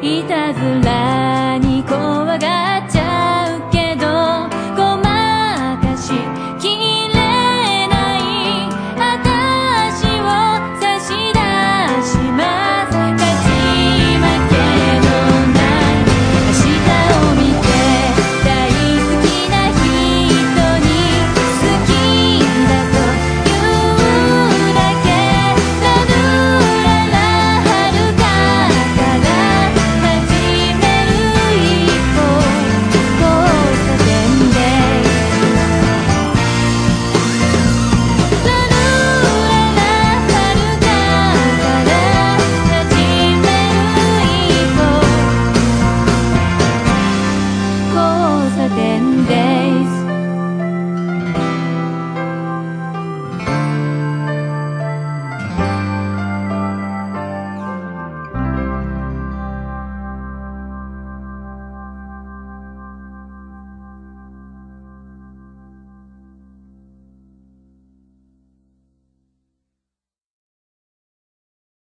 いたずらに怖がっちゃう